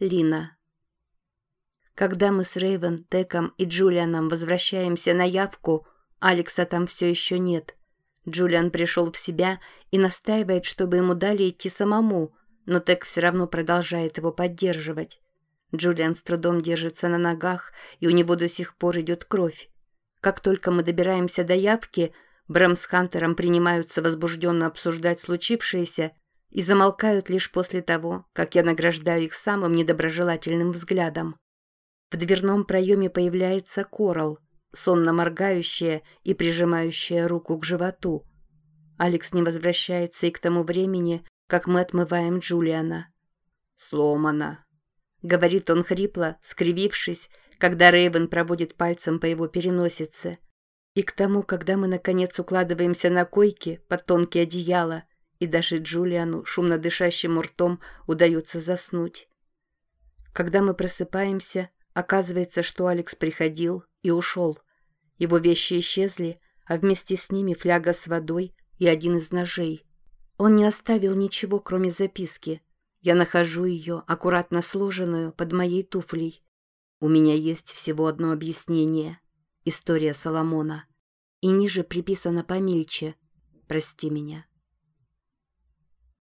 Лина. Когда мы с Рейвен, Теком и Джулианом возвращаемся на явку, Алекса там все еще нет. Джулиан пришел в себя и настаивает, чтобы ему дали идти самому, но Тек все равно продолжает его поддерживать. Джулиан с трудом держится на ногах, и у него до сих пор идет кровь. Как только мы добираемся до явки, Брэм с Хантером принимаются возбужденно обсуждать случившееся и замолкают лишь после того, как я награждаю их самым недоброжелательным взглядом. В дверном проеме появляется Корал, сонно моргающая и прижимающая руку к животу. Алекс не возвращается и к тому времени, как мы отмываем Джулиана. «Сломано», — говорит он хрипло, скривившись, когда Рейвен проводит пальцем по его переносице. И к тому, когда мы, наконец, укладываемся на койке под тонкие одеяла, и даже Джулиану, шумно дышащему ртом, удается заснуть. Когда мы просыпаемся, оказывается, что Алекс приходил и ушел. Его вещи исчезли, а вместе с ними фляга с водой и один из ножей. Он не оставил ничего, кроме записки. Я нахожу ее, аккуратно сложенную, под моей туфлей. У меня есть всего одно объяснение. История Соломона. И ниже приписано помельче. Прости меня.